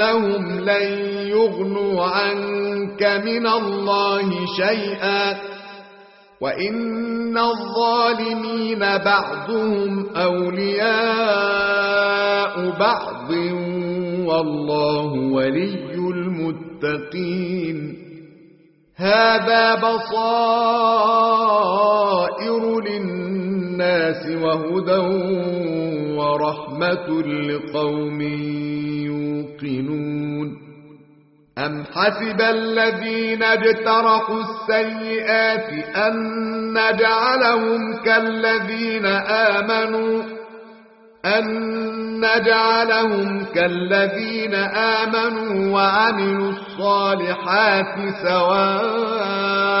إنهم لن يغنوا عنك من الله شيئا وإن الظالمين بعضهم أولياء بعض والله ولي المتقين هذا بصائر للناس وهدى ورحمة لقوم يوقنون. أم حسب الذين اجترحوا السيئات أن نجعلهم كالذين آمنوا أن نجعلهم كالذين آمنوا وعملوا الصالحات سواء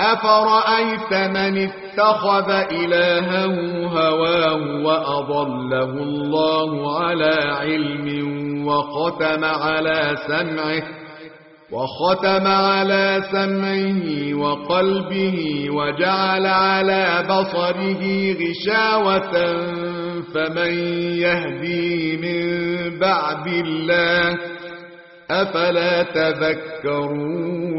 أفرأيت من اتخذ إلهه هواه وأضله الله على علم وختم على سمعه وختم على سمعه وقلبه وجعل على بصره غشاوة فمن يهدي من بعد الله أفلا تذكرون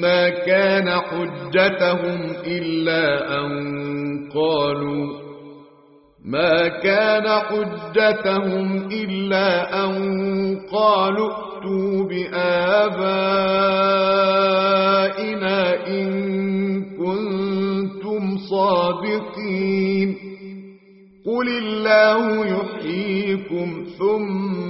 ما كان حجتهم إلا أن قالوا ما كان حجتهم إلا أن قالوا ائتوا بآبائنا إن كنتم صادقين. قل الله يحييكم ثم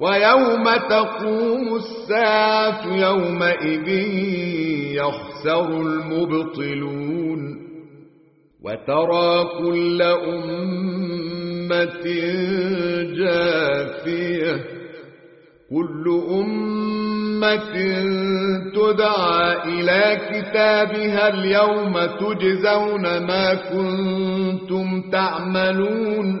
ويوم تقوم الساعة يومئذ يخسر المبطلون وترى كل أمة جاثية كل أمة تدعى إلى كتابها اليوم تجزون ما كنتم تعملون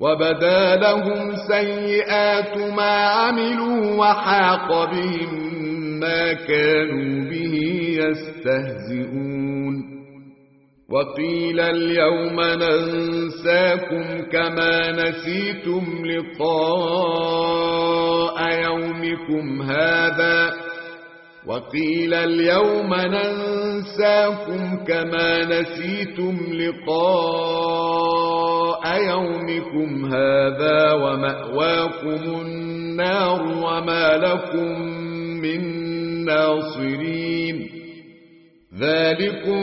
وبدا لهم سيئات ما عملوا وحاق بهم ما كانوا به يستهزئون. وقيل اليوم ننساكم كما نسيتم لقاء يومكم هذا. وقيل اليوم ننساكم كما نسيتم لقاء يومكم هذا ومأواكم النار وما لكم من ناصرين. ذلكم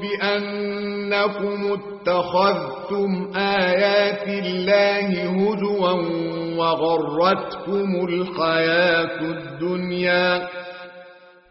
بأنكم اتخذتم آيات الله هدوا وغرتكم الحياة الدنيا.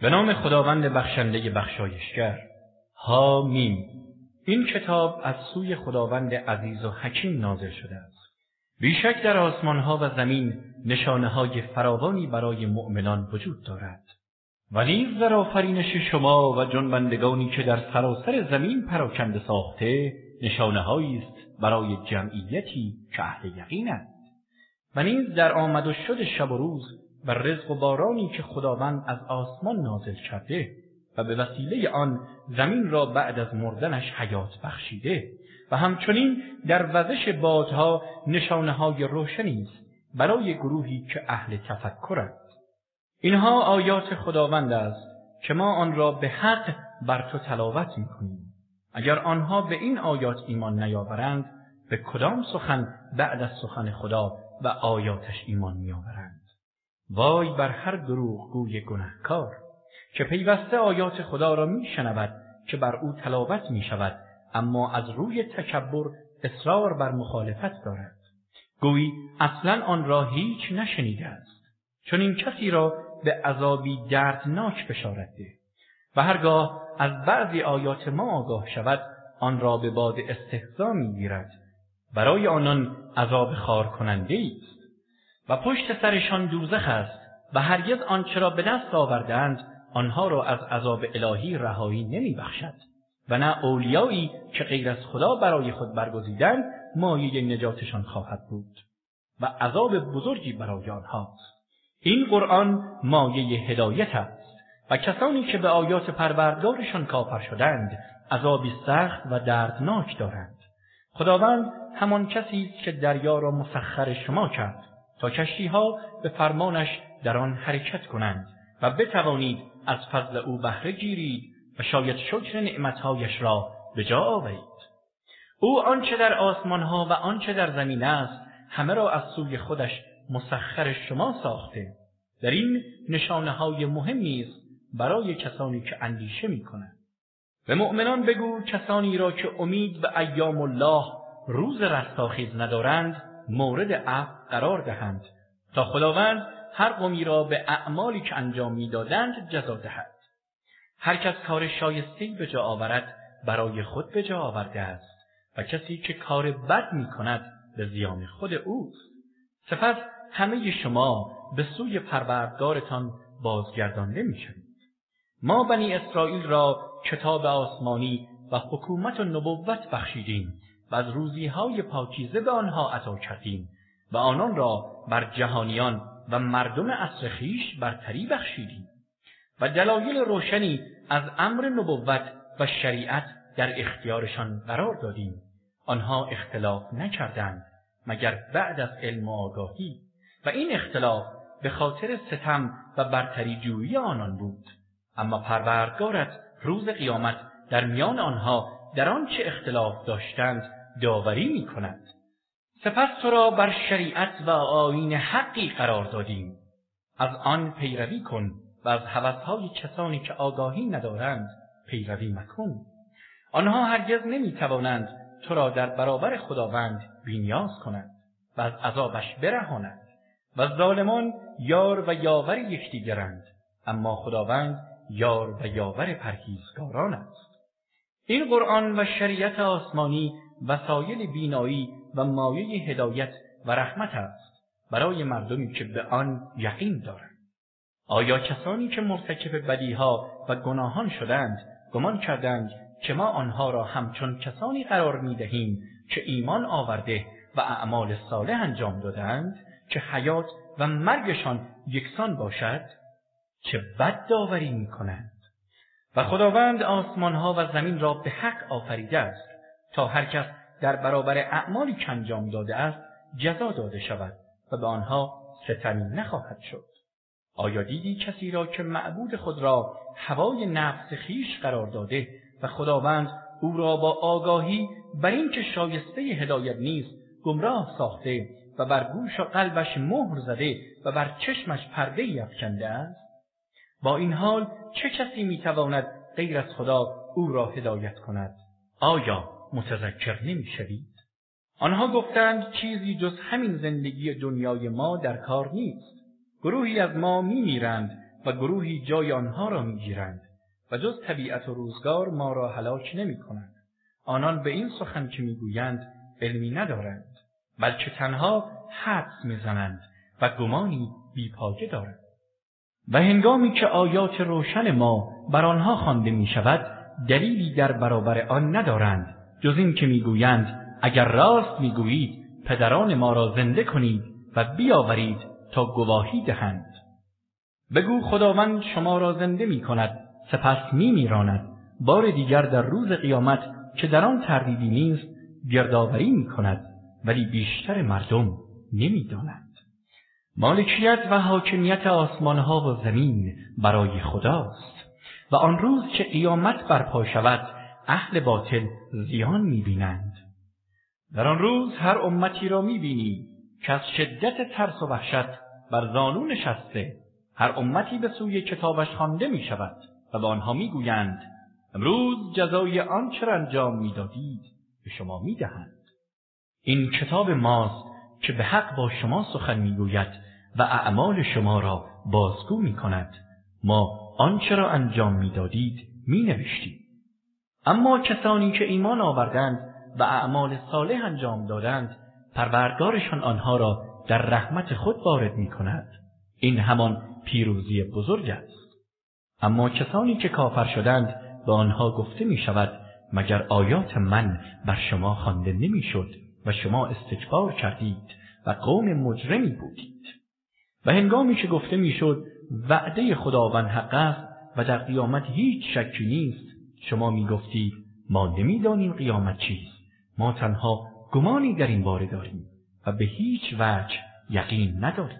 به نام خداوند بخشنده بخشایشگر. میم این کتاب از سوی خداوند عزیز و حکیم نازل شده است. بیشک در آسمانها و زمین نشانه های فراوانی برای مؤمنان وجود دارد. و نیز در آفرینش شما و جنبندگانی که در سراسر زمین پراکنده ساخته نشانه است برای جمعیتی که اهل یقین است. و نیز در آمد و شد شب و روز و رزق و بارانی که خداوند از آسمان نازل کرده و به وسیله آن زمین را بعد از مردنش حیات بخشیده و همچنین در وزش بادها نشانه های روشنی است برای گروهی که اهل تفکرند. اینها آیات خداوند است که ما آن را به حق بر تو تلاوت می‌کنیم. اگر آنها به این آیات ایمان نیاورند به کدام سخن بعد از سخن خدا و آیاتش ایمان میآورند؟ وای بر هر دروغ گوی گنهکار که پیوسته آیات خدا را میشنود که بر او تلاوت می شود اما از روی تکبر اصرار بر مخالفت دارد. گویی اصلا آن را هیچ نشنیده است. چنین کسی را به عذابی دردناک بشارت ده و هرگاه از بعضی آیات ما آگاه شود آن را به باد استهزا می‌گیرد. برای آنان عذاب خوار کننده است. و پشت سرشان دوزخ است و هرگز آنچه را به دست آوردند آنها را از عذاب الهی رهایی نمی بخشد و نه اولیایی که غیر از خدا برای خود برگزیدند مایه نجاتشان خواهد بود و عذاب بزرگی برای آنهاست. این قرآن مایه هدایت است و کسانی که به آیات پروردگارشان کافر شدند عذابی سخت و دردناک دارند. خداوند همان کسی است که دریا را مسخر شما کرد. تا کشتیها به فرمانش در آن حرکت کنند و بتوانید از فضل او بهره گیرید و شاید شکر نعمتهایش را به جا آورید او آنچه در آسمانها و آنچه در زمین است همه را از سوی خودش مسخر شما ساخته در این نشانه های مهمی است برای کسانی که اندیشه می کنند. به مؤمنان بگو کسانی را که امید به ایام الله روز رستاخیز ندارند مورد عفو قرار دهند تا خداوند هر قومی را به اعمالی که انجام می‌دادند جزا دهد. هر کس کار شایسته به جا آورد برای خود به جا آورده است و کسی که کار بد می کند به زیان خود اوست. سپس همه شما به سوی پروردگارتان بازگردانده می‌شوید ما بنی اسرائیل را کتاب آسمانی و حکومت و نبوت بخشیدیم. و از روزیهای پاکیزه به آنها عطا کردیم و آنان را بر جهانیان و مردم عصر خویش برتری بخشیدیم و دلایل روشنی از امر نبوت و شریعت در اختیارشان قرار دادیم. آنها اختلاف نکردند مگر بعد از علم و آگاهی. و این اختلاف به خاطر ستم و برتری جویی آنان بود. اما پروردگارت روز قیامت در میان آنها در آنچه اختلاف داشتند داوری می کند سپس تو را بر شریعت و آیین حقی قرار دادیم. از آن پیروی کن و از هوسهای کسانی که آگاهی ندارند پیروی مکن. آنها هرگز نمی توانند تو را در برابر خداوند بینیاز کنند و از عذابش برهانند و ظالمان یار و یاور یکدیگرند. اما خداوند یار و یاور پرهیزگاران است. این قرآن و شریعت آسمانی وسایل بینایی و مایه هدایت و رحمت است برای مردمی که به آن یقین دارند. آیا کسانی که مرتکب بدیها و گناهان شدند گمان کردند که ما آنها را همچون کسانی قرار می دهیم که ایمان آورده و اعمال صالح انجام دادند که حیات و مرگشان یکسان باشد؟ چه بد داوری می کنند و خداوند آسمانها و زمین را به حق آفریده است. تا هر کس در برابر اعمالی که انجام داده است جزا داده شود و به آنها ستمی نخواهد شد. آیا دیدی کسی را که معبود خود را هوای نفس خویش قرار داده و خداوند او را با آگاهی بر اینکه شایسته هدایت نیست گمراه ساخته و بر گوش و قلبش مهر زده و بر چشمش پرده افکنده است؟ با این حال چه کسی می‌تواند غیر از خدا او را هدایت کند؟ آیا متذکر نمی‌شوید. آنها گفتند چیزی جز همین زندگی دنیای ما در کار نیست. گروهی از ما میمیرند و گروهی جای آنها را می‌گیرند و جز طبیعت و روزگار ما را هلاک نمی کنند. آنان به این سخن که می‌گویند علمی ندارند بلکه تنها حدس می‌زنند و گمانی بی‌پایه دارند. و هنگامی که آیات روشن ما بر آنها خوانده می شود دلیلی در برابر آن ندارند جز این که می‌گویند اگر راست می‌گویید پدران ما را زنده کنید و بیاورید تا گواهی دهند. بگو خداوند شما را زنده می کند سپس می میراند بار دیگر در روز قیامت که در آن تردیدی نیست گردآوری می کند ولی بیشتر مردم نمی‌دانند مالکیت و حاکمیت آسمانها و زمین برای خداست. و آن روز که قیامت برپا شود اهل باطل زیان می‌بینند. در آن روز هر امتی را می‌بینی که از شدت ترس و وحشت بر زانو نشسته. هر امتی به سوی کتابش خوانده می شود و به آنها می‌گویند امروز جزای آنچه را انجام می‌دادید؟ به شما می‌دهند. این کتاب ماست که به حق با شما سخن می‌گوید و اعمال شما را بازگو می کند ما آنچه را انجام می‌دادید می نوشتیم اما کسانی که ایمان آوردند و اعمال صالح انجام دادند پروردگارشان آنها را در رحمت خود وارد می کند این همان پیروزی بزرگ است. اما کسانی که کافر شدند به آنها گفته می شود مگر آیات من بر شما خوانده نمی‌شد و شما استکبار کردید و قوم مجرمی بودید؟ و هنگامی که گفته می‌شد وعده خداوند حق است و در قیامت هیچ شکی نیست شما می گفتید ما نمی‌دانیم قیامت چیست. ما تنها گمانی در این باره داریم و به هیچ وجه یقین نداریم.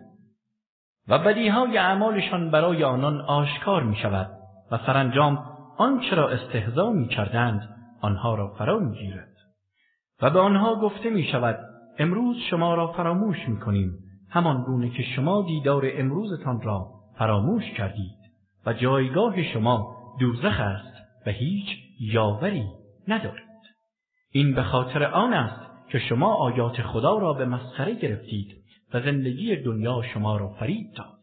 و بدیهای اعمالشان برای آنان آشکار می شود و سرانجام آنچه را استهزا می کردند آنها را فرا می گیرد و به آنها گفته می شود امروز شما را فراموش می کنیم همان گونه که شما دیدار امروزتان را فراموش کردید و جایگاه شما دوزخ است. هیچ یاوری ندارید این به خاطر آن است که شما آیات خدا را به مسخره گرفتید و زندگی دنیا شما را فریب داد.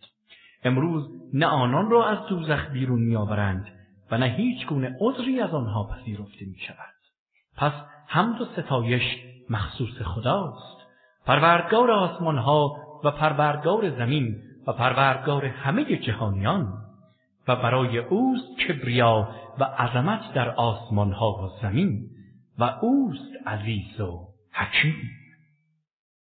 امروز نه آنان را از دوزخ بیرون میآورند و نه هیچ گونه عذری از آنها پذیرفته می شود پس حمد و ستایش مخصوص خداست. پروردگار آسمان ها و پروردگار زمین و پروردگار همه جهانیان و برای اوست کبریا و عظمت در آسمان ها و زمین و اوست عزیز و حکیم.